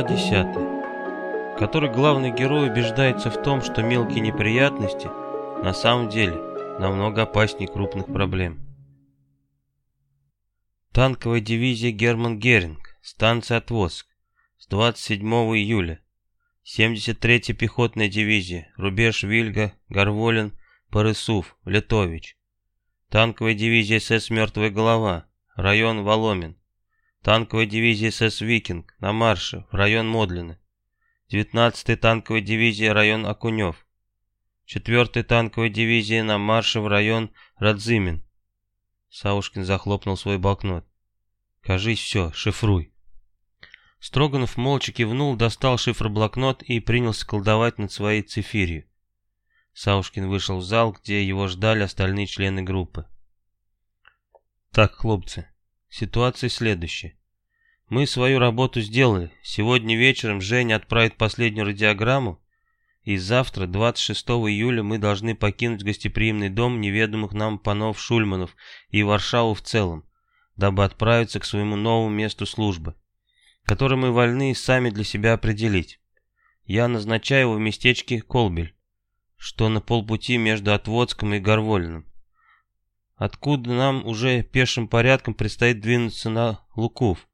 Глава 10. В которой главный герой убеждается в том, что мелкие неприятности на самом деле намного опаснее крупных проблем. Танковая дивизия Герман Геринг, станция Отвозк, с 27 июля. 73-я пехотная дивизия, рубеж Вильга, Горволин, Порысув, Литович. Танковая дивизия СС «Мертвая голова», район Воломин. Танковая дивизия СС «Викинг» на марше в район Модлины. 19-я танковая дивизия район Окунев. 4-я танковая дивизия на марше в район Радзимин. Саушкин захлопнул свой блокнот. «Кажись, все, шифруй». Строганов молча кивнул, достал шифр-блокнот и принялся колдовать над своей цифирью. Саушкин вышел в зал, где его ждали остальные члены группы. «Так, хлопцы, Ситуация следующая. Мы свою работу сделали. Сегодня вечером Женя отправит последнюю радиограмму, и завтра, 26 июля, мы должны покинуть гостеприимный дом неведомых нам панов Шульманов и Варшаву в целом, дабы отправиться к своему новому месту службы, которое мы вольны сами для себя определить. Я назначаю его в местечке Колбель, что на полпути между Отводском и Горволиным откуда нам уже пешим порядком предстоит двинуться на Луков,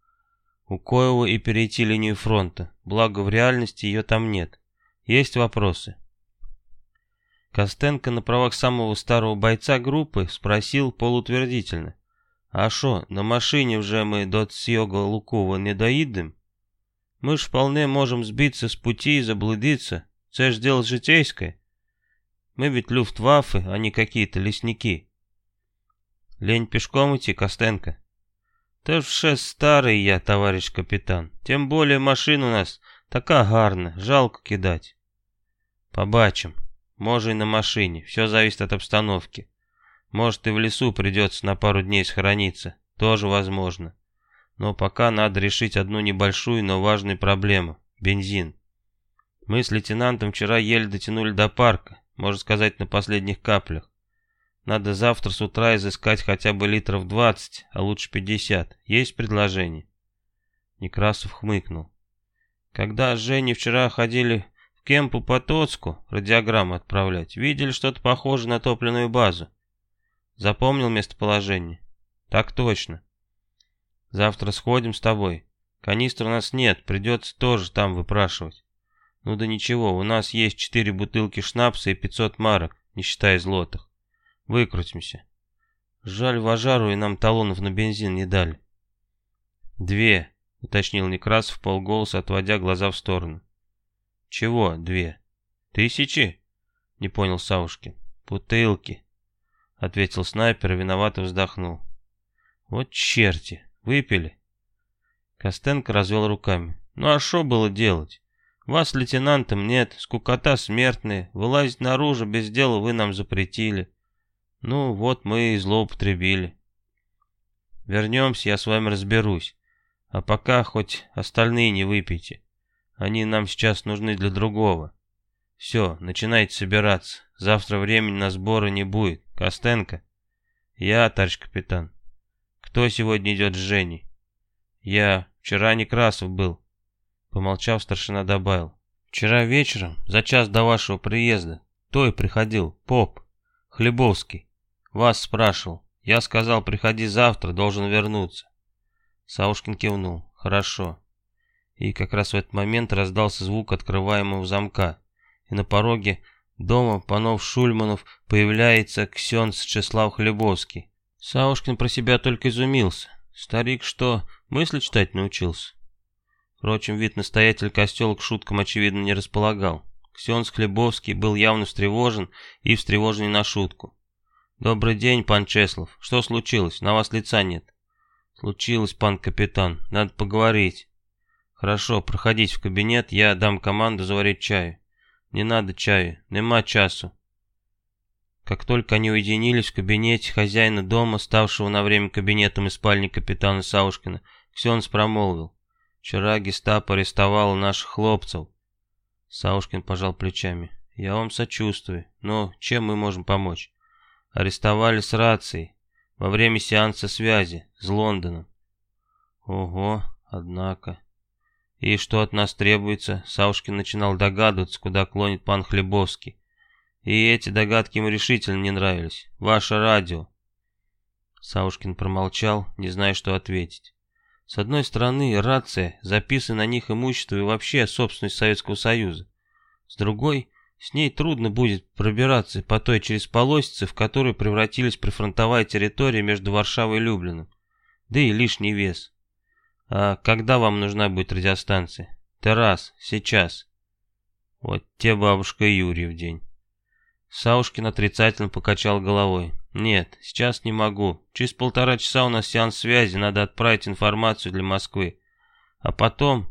у Коева и перейти линию фронта, благо в реальности ее там нет. Есть вопросы?» Костенко на правах самого старого бойца группы спросил полутвердительно. «А шо, на машине вже мы до Цьога Лукова не доїдем? Мы ж вполне можем сбиться с пути и заблудиться. Це ж дело житейское. Мы ведь люфтваффе, а не какие-то лесники. Лень пешком идти, Костенко? Та вже старий я, товарищ капитан. Тем более машина у нас така гарна, жалко кидать. Побачим. Може и на машине, все зависит от обстановки. Может и в лесу придется на пару дней схорониться, тоже возможно. Но пока надо решить одну небольшую, но важную проблему – бензин. Мы с лейтенантом вчера еле дотянули до парка, можно сказать, на последних каплях. Надо завтра с утра изыскать хотя бы литров двадцать, а лучше пятьдесят. Есть предложение?» Некрасов хмыкнул. «Когда с Женей вчера ходили в Кемпу по Тоцку радиограмму отправлять, видели что-то похожее на топливную базу. Запомнил местоположение?» «Так точно. Завтра сходим с тобой. Канистр у нас нет, придется тоже там выпрашивать. Ну да ничего, у нас есть четыре бутылки шнапса и пятьсот марок, не считая злотых. Выкрутимся. Жаль, вожару и нам талонов на бензин не дали. Две, уточнил Некрасов полголоса, отводя глаза в сторону. Чего две? Тысячи? Не понял Саушкин. Бутылки, ответил снайпер виновато вздохнул. Вот черти, выпили. Костенко развел руками. Ну а что было делать? Вас лейтенантом нет, скукота смертная, вылазить наружу без дела вы нам запретили. Ну, вот мы и злоупотребили. Вернемся, я с вами разберусь. А пока хоть остальные не выпейте. Они нам сейчас нужны для другого. Все, начинайте собираться. Завтра времени на сборы не будет. Костенко? Я, товарищ капитан. Кто сегодня идет с Женей? Я. Вчера Некрасов был. Помолчав, старшина добавил. Вчера вечером, за час до вашего приезда, той приходил, поп, Хлебовский. Вас спрашивал. Я сказал, приходи завтра, должен вернуться. Саушкин кивнул. Хорошо. И как раз в этот момент раздался звук открываемого замка. И на пороге дома панов Шульманов появляется Ксенц Чеслав Хлебовский. Саушкин про себя только изумился. Старик что, мысли читать научился? Впрочем, вид настоятель костела к шуткам очевидно не располагал. Ксенц Хлебовский был явно встревожен и встревожен не на шутку. «Добрый день, пан Чеслов. Что случилось? На вас лица нет». «Случилось, пан капитан. Надо поговорить». «Хорошо, проходите в кабинет, я дам команду заварить чаю». «Не надо чаю. Нема часу». Как только они уединились в кабинете хозяина дома, ставшего на время кабинетом и спальни капитана Саушкина, Ксенс промолвил. «Вчера гестапо арестовало наших хлопцев». Саушкин пожал плечами. «Я вам сочувствую, но чем мы можем помочь?» Арестовали с рацией во время сеанса связи с Лондоном. Ого, однако. И что от нас требуется, Саушкин начинал догадываться, куда клонит пан Хлебовский. И эти догадки ему решительно не нравились. Ваше радио. Саушкин промолчал, не зная, что ответить. С одной стороны, рация, записано на них имущество и вообще собственность Советского Союза. С другой, с ней трудно будет пробираться по той через полосице, в которую превратились прифронтовая территория между Варшавой и Люблином. Да и лишний вес. А когда вам нужна будет радиостанция? Террас, сейчас. Вот те бабушка Юрий в день. Саушкин отрицательно покачал головой. «Нет, сейчас не могу. Через полтора часа у нас сеанс связи, надо отправить информацию для Москвы. А потом...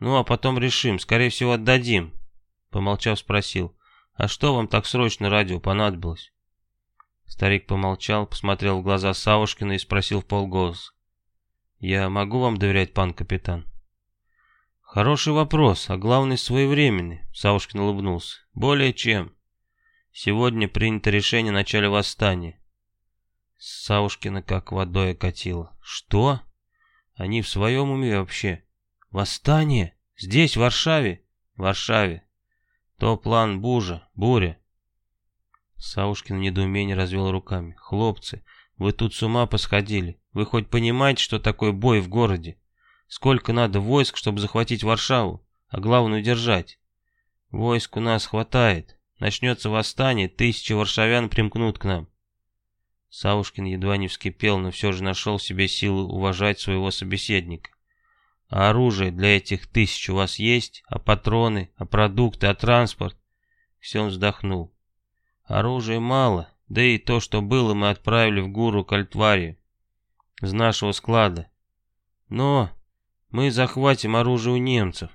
Ну, а потом решим, скорее всего отдадим». Помолчав, спросил. «А что вам так срочно радио понадобилось?» Старик помолчал, посмотрел в глаза Савушкина и спросил в полголоса. «Я могу вам доверять, пан капитан?» «Хороший вопрос, а главное своевременный», — Савушкин улыбнулся. «Более чем. Сегодня принято решение о начале восстания. Саушкина как водой окатило. Что? Они в своем уме вообще? Восстание? Здесь, в Варшаве? В Варшаве. То план Бужа, буря. Саушкин в недоумении развел руками. Хлопцы, вы тут с ума посходили. Вы хоть понимаете, что такое бой в городе? Сколько надо войск, чтобы захватить Варшаву, а главное удержать? Войск у нас хватает. Начнется восстание, тысячи варшавян примкнут к нам. Саушкин едва не вскипел, но все же нашел в себе силы уважать своего собеседника. А оружие для этих тысяч у вас есть? А патроны? А продукты? А транспорт? Все он вздохнул. Оружия мало, да и то, что было, мы отправили в гуру Кальтварию. Из нашего склада. Но мы захватим оружие у немцев.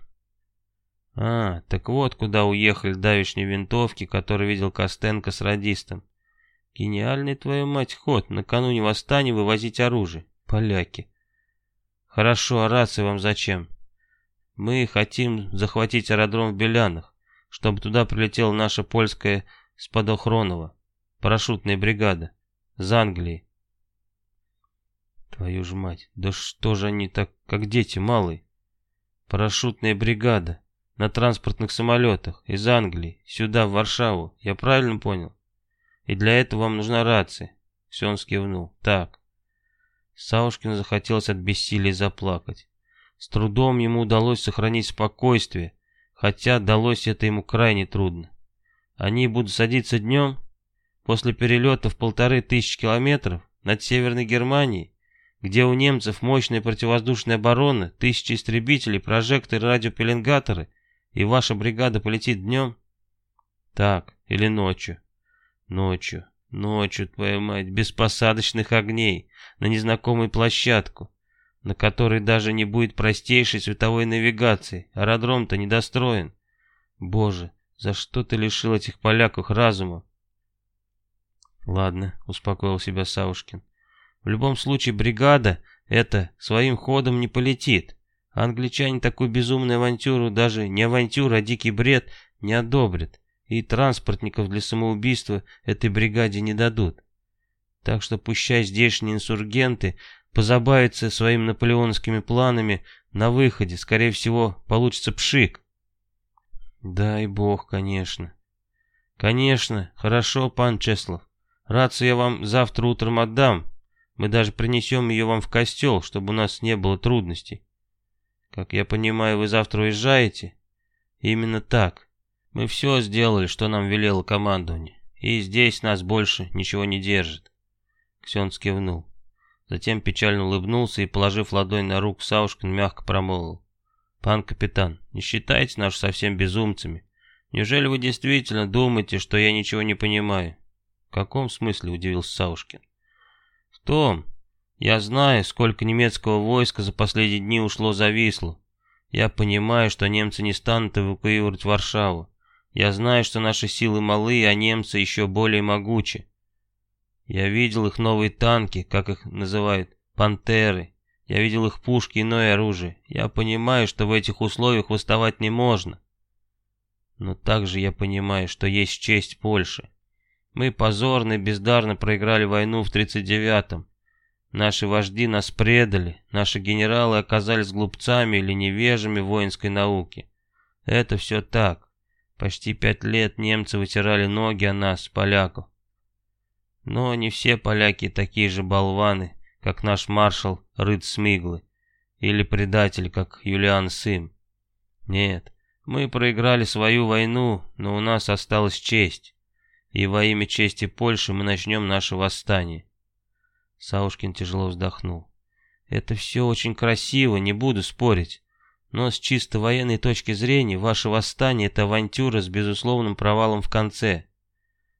А, так вот куда уехали давишние винтовки, которые видел Костенко с радистом. Гениальный, твою мать, ход, накануне восстания вывозить оружие. Поляки. Хорошо, а рации вам зачем? Мы хотим захватить аэродром в Белянах, чтобы туда прилетела наша польская Спадохронова, парашютная бригада, из Англии. Твою ж мать, да что же они так, как дети малые? Парашютная бригада на транспортных самолетах из Англии сюда, в Варшаву. Я правильно понял? И для этого вам нужна рация. Все он скивнул. Так. Саушкину захотелось от бессилия заплакать. С трудом ему удалось сохранить спокойствие, хотя далось это ему крайне трудно. Они будут садиться днем, после перелета в полторы тысячи километров над Северной Германией, где у немцев мощная противовоздушная оборона, тысячи истребителей, прожекторы, радиопеленгаторы — и ваша бригада полетит днем? Так, или ночью? Ночью, ночью, твою мать, без посадочных огней, на незнакомую площадку, на которой даже не будет простейшей световой навигации. Аэродром-то недостроен. Боже, за что ты лишил этих поляков разума? Ладно, успокоил себя Саушкин. В любом случае бригада это своим ходом не полетит. Англичане такую безумную авантюру, даже не авантюру, а дикий бред, не одобрят. И транспортников для самоубийства этой бригаде не дадут. Так что пущай здешние инсургенты позабавятся своими наполеоновскими планами на выходе. Скорее всего, получится пшик. Дай бог, конечно. Конечно, хорошо, пан Чеслов. Рацию я вам завтра утром отдам. Мы даже принесем ее вам в костел, чтобы у нас не было трудностей. Как я понимаю, вы завтра уезжаете? Именно так. Мы все сделали, что нам велело командование. И здесь нас больше ничего не держит. Ксен скивнул. Затем печально улыбнулся и, положив ладонь на руку Саушкин, мягко промолвил. «Пан капитан, не считайте нас совсем безумцами. Неужели вы действительно думаете, что я ничего не понимаю?» «В каком смысле?» — удивился Саушкин. «В том, я знаю, сколько немецкого войска за последние дни ушло за Вислу. Я понимаю, что немцы не станут эвакуировать Варшаву. Я знаю, что наши силы малы, а немцы еще более могучи. Я видел их новые танки, как их называют, пантеры. Я видел их пушки иное оружие. Я понимаю, что в этих условиях восставать не можно. Но также я понимаю, что есть честь Польши. Мы позорно и бездарно проиграли войну в 39-м. Наши вожди нас предали, наши генералы оказались глупцами или невежами воинской науки. Это все так. Почти пять лет немцы вытирали ноги о нас, поляков. Но не все поляки такие же болваны, как наш маршал Рыд Смиглы, или предатель, как Юлиан Сым. Нет, мы проиграли свою войну, но у нас осталась честь. И во имя чести Польши мы начнем наше восстание. Саушкин тяжело вздохнул. Это все очень красиво, не буду спорить. Но с чисто военной точки зрения, ваше восстание — это авантюра с безусловным провалом в конце.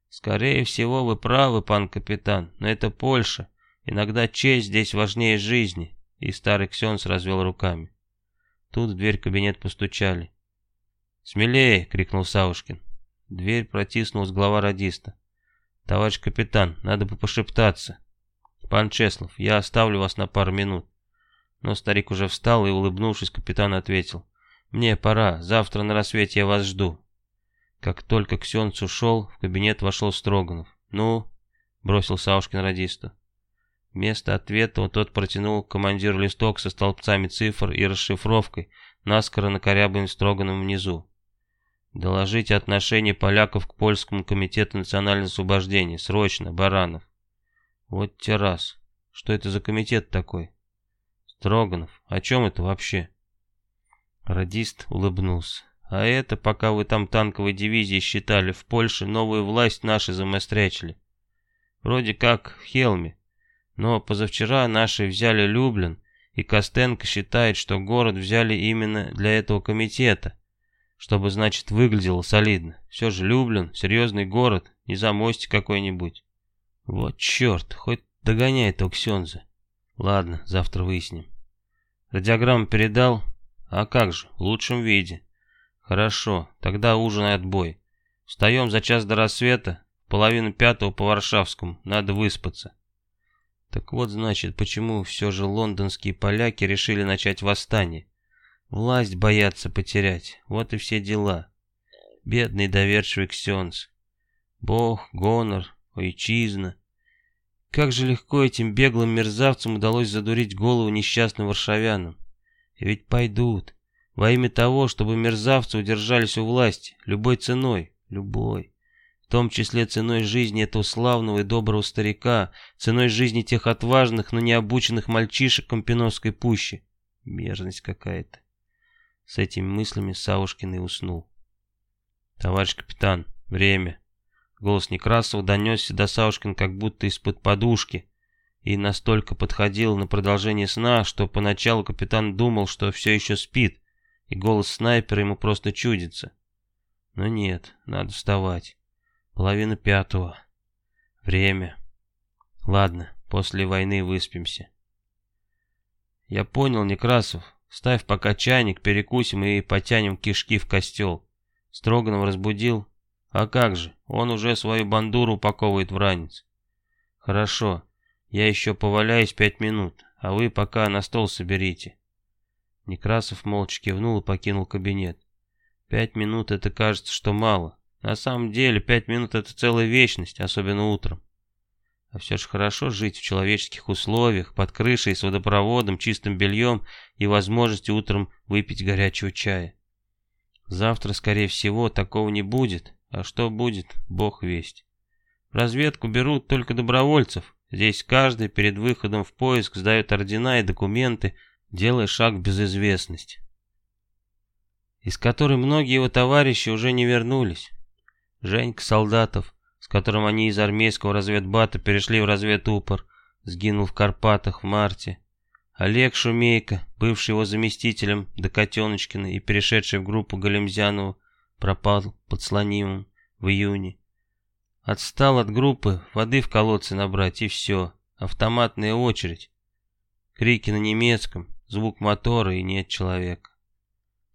Скорее всего, вы правы, пан капитан, но это Польша. Иногда честь здесь важнее жизни. И старый Ксенс развел руками. Тут в дверь кабинет постучали. «Смелее!» — крикнул Саушкин. Дверь протиснулась глава радиста. «Товарищ капитан, надо бы пошептаться. «Пан Чеслов, я оставлю вас на пару минут». Но старик уже встал и, улыбнувшись, капитан ответил. «Мне пора, завтра на рассвете я вас жду». Как только Ксенц ушел, в кабинет вошел Строганов. «Ну?» — бросил Саушкин радисту. Вместо ответа тот протянул командиру листок со столбцами цифр и расшифровкой, наскоро накорябанным Строгановым внизу. «Доложите отношение поляков к Польскому комитету национального освобождения. Срочно, Баранов». Вот те раз. Что это за комитет такой? Строганов, о чем это вообще? Радист улыбнулся. А это, пока вы там танковой дивизии считали, в Польше новую власть наши замострячили. Вроде как в Хелме. Но позавчера наши взяли Люблин, и Костенко считает, что город взяли именно для этого комитета. Чтобы, значит, выглядело солидно. Все же Люблин, серьезный город, не за мостик какой-нибудь. Вот черт, хоть догоняй этого Ксенза. Ладно, завтра выясним. Радиограмму передал? А как же, в лучшем виде. Хорошо, тогда ужин и отбой. Встаем за час до рассвета, половину пятого по Варшавскому, надо выспаться. Так вот, значит, почему все же лондонские поляки решили начать восстание. Власть боятся потерять, вот и все дела. Бедный доверчивый Ксенз. Бог, гонор, Ойчизна. Как же легко этим беглым мерзавцам удалось задурить голову несчастным варшавянам. И ведь пойдут. Во имя того, чтобы мерзавцы удержались у власти. Любой ценой. Любой. В том числе ценой жизни этого славного и доброго старика, ценой жизни тех отважных, но необученных мальчишек Компиновской пущи. Мерзость какая-то. С этими мыслями Савушкин и уснул. «Товарищ капитан, время!» Голос Некрасова донесся до Саушкина как будто из-под подушки и настолько подходил на продолжение сна, что поначалу капитан думал, что все еще спит, и голос снайпера ему просто чудится. Но нет, надо вставать. Половина пятого. Время. Ладно, после войны выспимся. Я понял, Некрасов. Ставь пока чайник, перекусим и потянем кишки в костел. Строганов разбудил, а как же, он уже свою бандуру упаковывает в ранец. Хорошо, я еще поваляюсь пять минут, а вы пока на стол соберите. Некрасов молча кивнул и покинул кабинет. Пять минут это кажется, что мало. На самом деле пять минут это целая вечность, особенно утром. А все же хорошо жить в человеческих условиях, под крышей с водопроводом, чистым бельем и возможностью утром выпить горячего чая. Завтра, скорее всего, такого не будет, а что будет, бог весть. В разведку берут только добровольцев. Здесь каждый перед выходом в поиск сдает ордена и документы, делая шаг в безызвестность. Из которой многие его товарищи уже не вернулись. Женька Солдатов, с которым они из армейского разведбата перешли в разведупор, сгинул в Карпатах в марте. Олег Шумейко, бывший его заместителем до Котеночкина и перешедший в группу Галимзянова, пропал под Слонимом в июне. Отстал от группы, воды в колодце набрать и все. Автоматная очередь. Крики на немецком, звук мотора и нет человека.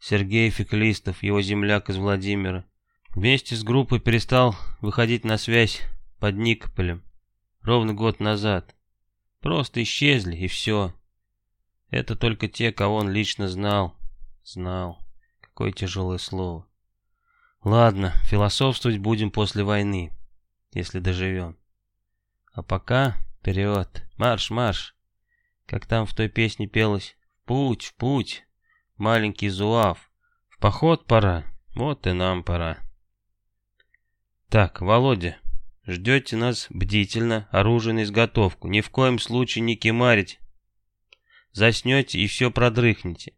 Сергей Феклистов, его земляк из Владимира, вместе с группой перестал выходить на связь под Никополем ровно год назад. Просто исчезли и все. Это только те, кого он лично знал. Знал. Какое тяжелое слово. Ладно, философствовать будем после войны, если доживем. А пока вперед, марш, марш. Как там в той песне пелось «В путь, в путь, маленький Зуав, в поход пора, вот и нам пора». Так, Володя, ждете нас бдительно, оружие на изготовку, ни в коем случае не кемарить. Заснете и все продрыхнете.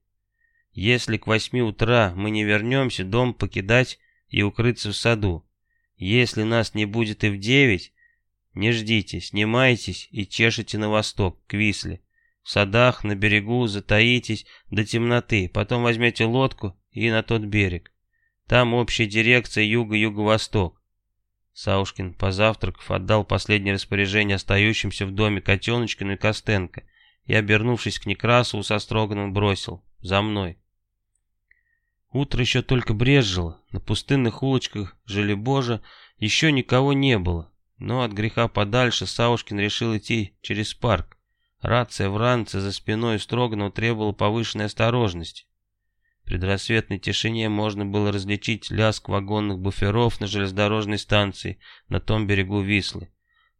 Если к восьми утра мы не вернемся, дом покидать и укрыться в саду. Если нас не будет и в девять, не ждите, снимайтесь и чешете на восток, к Висле. В садах, на берегу, затаитесь до темноты, потом возьмете лодку и на тот берег. Там общая дирекция юго-юго-восток. Саушкин, позавтракав, отдал последнее распоряжение остающимся в доме Котеночкину и Костенко и, обернувшись к Некрасову, со Строганом бросил «За мной». Утро еще только брезжило, на пустынных улочках Желебожа еще никого не было, но от греха подальше Саушкин решил идти через парк. Рация в ранце за спиной Строганова требовала повышенной осторожности. В предрассветной тишине можно было различить лязг вагонных буферов на железнодорожной станции на том берегу Вислы,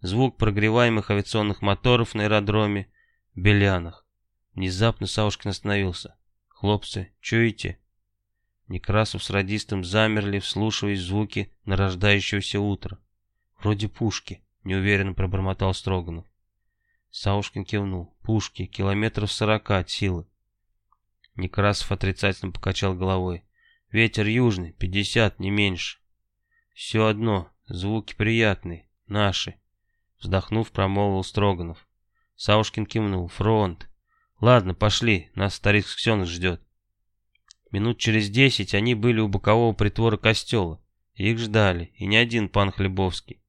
звук прогреваемых авиационных моторов на аэродроме Белянах. Внезапно Саушкин остановился. «Хлопцы, чуете?» Некрасов с радистом замерли, вслушиваясь в звуки нарождающегося утра. «Вроде пушки», — неуверенно пробормотал Строганов. Саушкин кивнул. «Пушки, километров сорока от силы». Некрасов отрицательно покачал головой. «Ветер южный, пятьдесят, не меньше». «Все одно, звуки приятные, наши», — вздохнув, промолвил Строганов. Саушкин кивнул. «Фронт. Ладно, пошли, нас старик Ксенов ждет». Минут через десять они были у бокового притвора костела. Их ждали, и не один пан Хлебовский.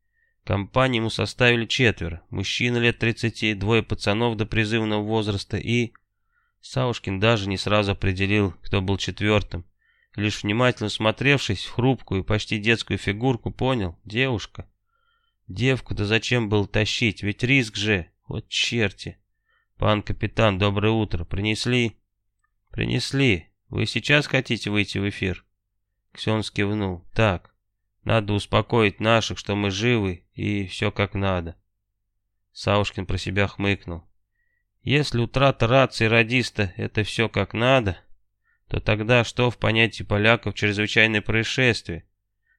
Компанию ему составили четверо. Мужчина лет тридцати, двое пацанов до призывного возраста и... Саушкин даже не сразу определил, кто был четвертым. Лишь внимательно смотревшись в хрупкую, почти детскую фигурку, понял — девушка. Девку-то зачем было тащить, ведь риск же, вот черти. Пан капитан, доброе утро, принесли? Принесли, «Вы сейчас хотите выйти в эфир?» Ксен скивнул. «Так, надо успокоить наших, что мы живы, и все как надо». Саушкин про себя хмыкнул. «Если утрата рации радиста — это все как надо, то тогда что в понятии поляков чрезвычайное происшествие?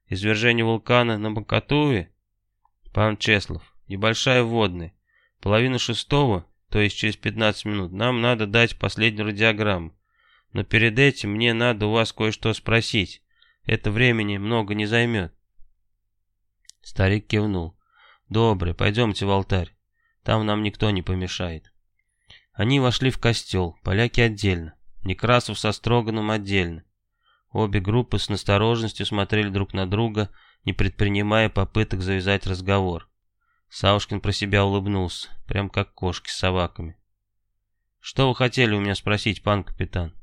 Извержение вулкана на Бакатуве? Пан Чеслов, небольшая водная. Половина шестого, то есть через 15 минут, нам надо дать последнюю радиограмму. Но перед этим мне надо у вас кое-что спросить. Это времени много не займет. Старик кивнул. Добрый, пойдемте в алтарь. Там нам никто не помешает. Они вошли в костел, поляки отдельно, Некрасов со Строганом отдельно. Обе группы с настороженностью смотрели друг на друга, не предпринимая попыток завязать разговор. Саушкин про себя улыбнулся, прям как кошки с собаками. «Что вы хотели у меня спросить, пан капитан?»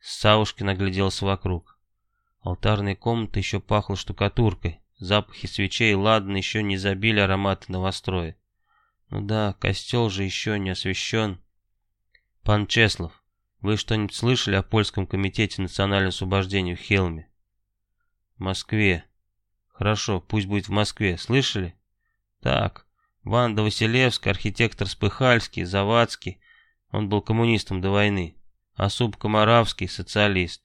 Саушкин огляделся вокруг. Алтарная комната еще пахла штукатуркой. Запахи свечей ладно еще не забили ароматы новостроя. Ну да, костел же еще не освещен. Пан Чеслов, вы что-нибудь слышали о польском комитете национального освобождения в Хелме? В Москве. Хорошо, пусть будет в Москве. Слышали? Так, Ванда Василевский, архитектор Спыхальский, Завадский. Он был коммунистом до войны а субкомаравский социалист.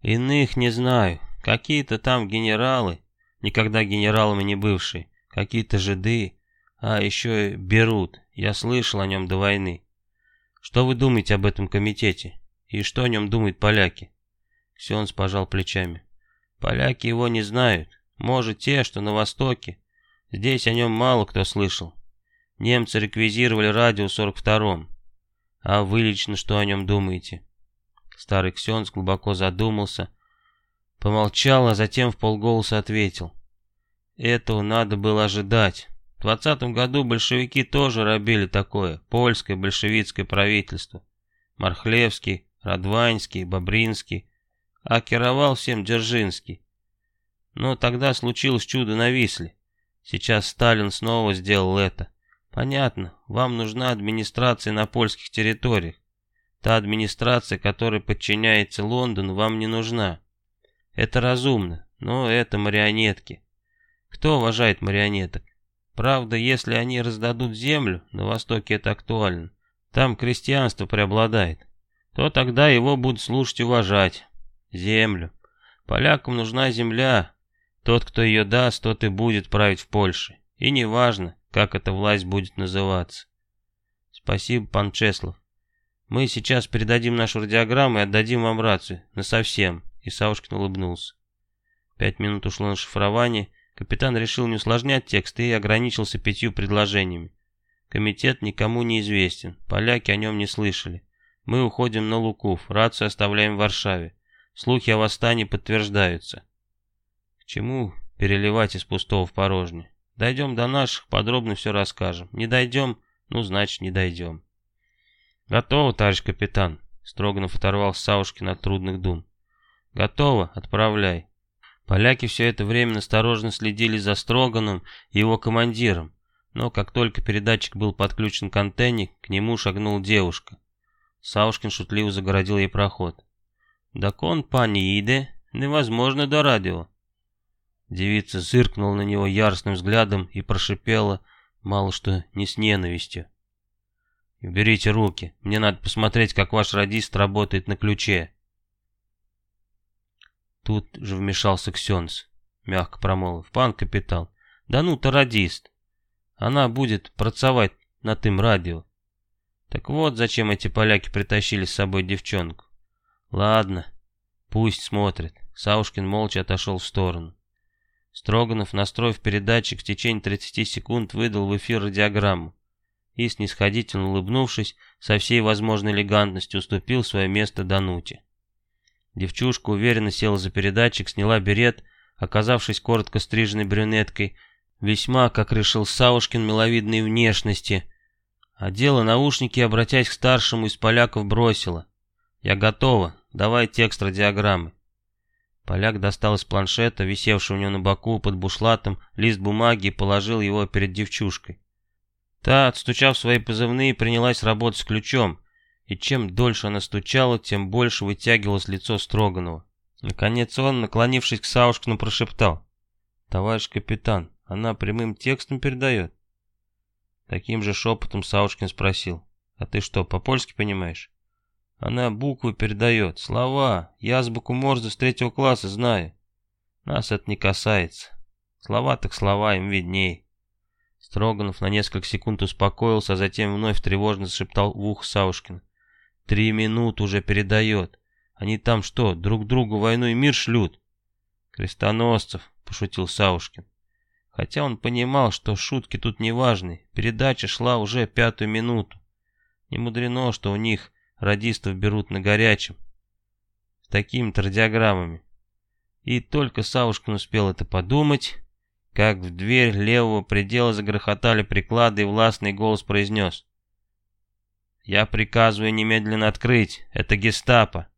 Иных не знаю, какие-то там генералы, никогда генералами не бывшие, какие-то жиды, а еще и берут, я слышал о нем до войны. Что вы думаете об этом комитете? И что о нем думают поляки? Ксенс пожал плечами. Поляки его не знают, может те, что на востоке. Здесь о нем мало кто слышал. Немцы реквизировали радио в 42-м. А вы лично что о нем думаете? Старый Ксенс глубоко задумался, помолчал, а затем в полголоса ответил. Этого надо было ожидать. В двадцатом году большевики тоже робили такое, польское большевистское правительство. Мархлевский, Радванский, Бобринский, а керовал всем Дзержинский. Но тогда случилось чудо на Висле. Сейчас Сталин снова сделал это. Понятно, вам нужна администрация на польских территориях. Та администрация, которая подчиняется Лондону, вам не нужна. Это разумно, но это марионетки. Кто уважает марионеток? Правда, если они раздадут землю, на Востоке это актуально, Там крестьянство преобладает. То тогда его будут слушать и уважать. Землю. Полякам нужна земля. Тот, кто ее даст, тот и будет править в Польше. И неважно, как эта власть будет называться. Спасибо, пан Чеслов. Мы сейчас передадим нашу радиограмму и отдадим вам рацию. Насовсем. И Саушкин улыбнулся. Пять минут ушло на шифрование. Капитан решил не усложнять текст и ограничился пятью предложениями. Комитет никому не известен. Поляки о нем не слышали. Мы уходим на Луков. Рацию оставляем в Варшаве. Слухи о восстании подтверждаются. К чему переливать из пустого в порожнее? Дойдем до наших, подробно все расскажем. Не дойдем, ну, значит, не дойдем. Готово, товарищ капитан. Строганов оторвался Саушкин от трудных дум. Готово, отправляй. Поляки все это время настороженно следили за Строганом и его командиром, но как только передатчик был подключен к антенне, к нему шагнула девушка. Саушкин шутливо загородил ей проход. «Да кон, пани Иде, невозможно до радио». Девица зыркнула на него яростным взглядом и прошипела, мало что не с ненавистью. «Уберите руки, мне надо посмотреть, как ваш радист работает на ключе». Тут же вмешался Ксенс, мягко промолвив. «Пан капитан, да ну то радист. Она будет працевать на тым радио. Так вот, зачем эти поляки притащили с собой девчонку. Ладно, пусть смотрит. Саушкин молча отошел в сторону. Строганов, настроив передатчик, в течение 30 секунд выдал в эфир радиограмму и, снисходительно улыбнувшись, со всей возможной элегантностью уступил свое место Дануте. Девчушка уверенно села за передатчик, сняла берет, оказавшись коротко стриженной брюнеткой, весьма, как решил Саушкин, миловидной внешности, одела наушники и, обратясь к старшему из поляков, бросила. «Я готова, давай текст радиограммы». Поляк достал из планшета, висевшего у него на боку под бушлатом, лист бумаги и положил его перед девчушкой. Та, отстучав свои позывные, принялась работать с ключом, и чем дольше она стучала, тем больше вытягивалось лицо Строганова. Наконец он, наклонившись к Саушкину, прошептал. «Товарищ капитан, она прямым текстом передает?» Таким же шепотом Саушкин спросил. «А ты что, по-польски понимаешь?» «Она буквы передает, слова. Я азбуку Морзе с третьего класса знаю. Нас это не касается. Слова так слова, им видней». Строганов на несколько секунд успокоился, а затем вновь тревожно зашептал в ухо Саушкина. Три минуты уже передает. Они там что, друг другу войну и мир шлют? Крестоносцев, пошутил Саушкин. Хотя он понимал, что шутки тут не важны. Передача шла уже пятую минуту. Не мудрено, что у них радистов берут на горячем. С такими-то радиограммами. И только Саушкин успел это подумать, как в дверь левого предела загрохотали приклады, и властный голос произнес. Я приказываю немедленно открыть. Это гестапо.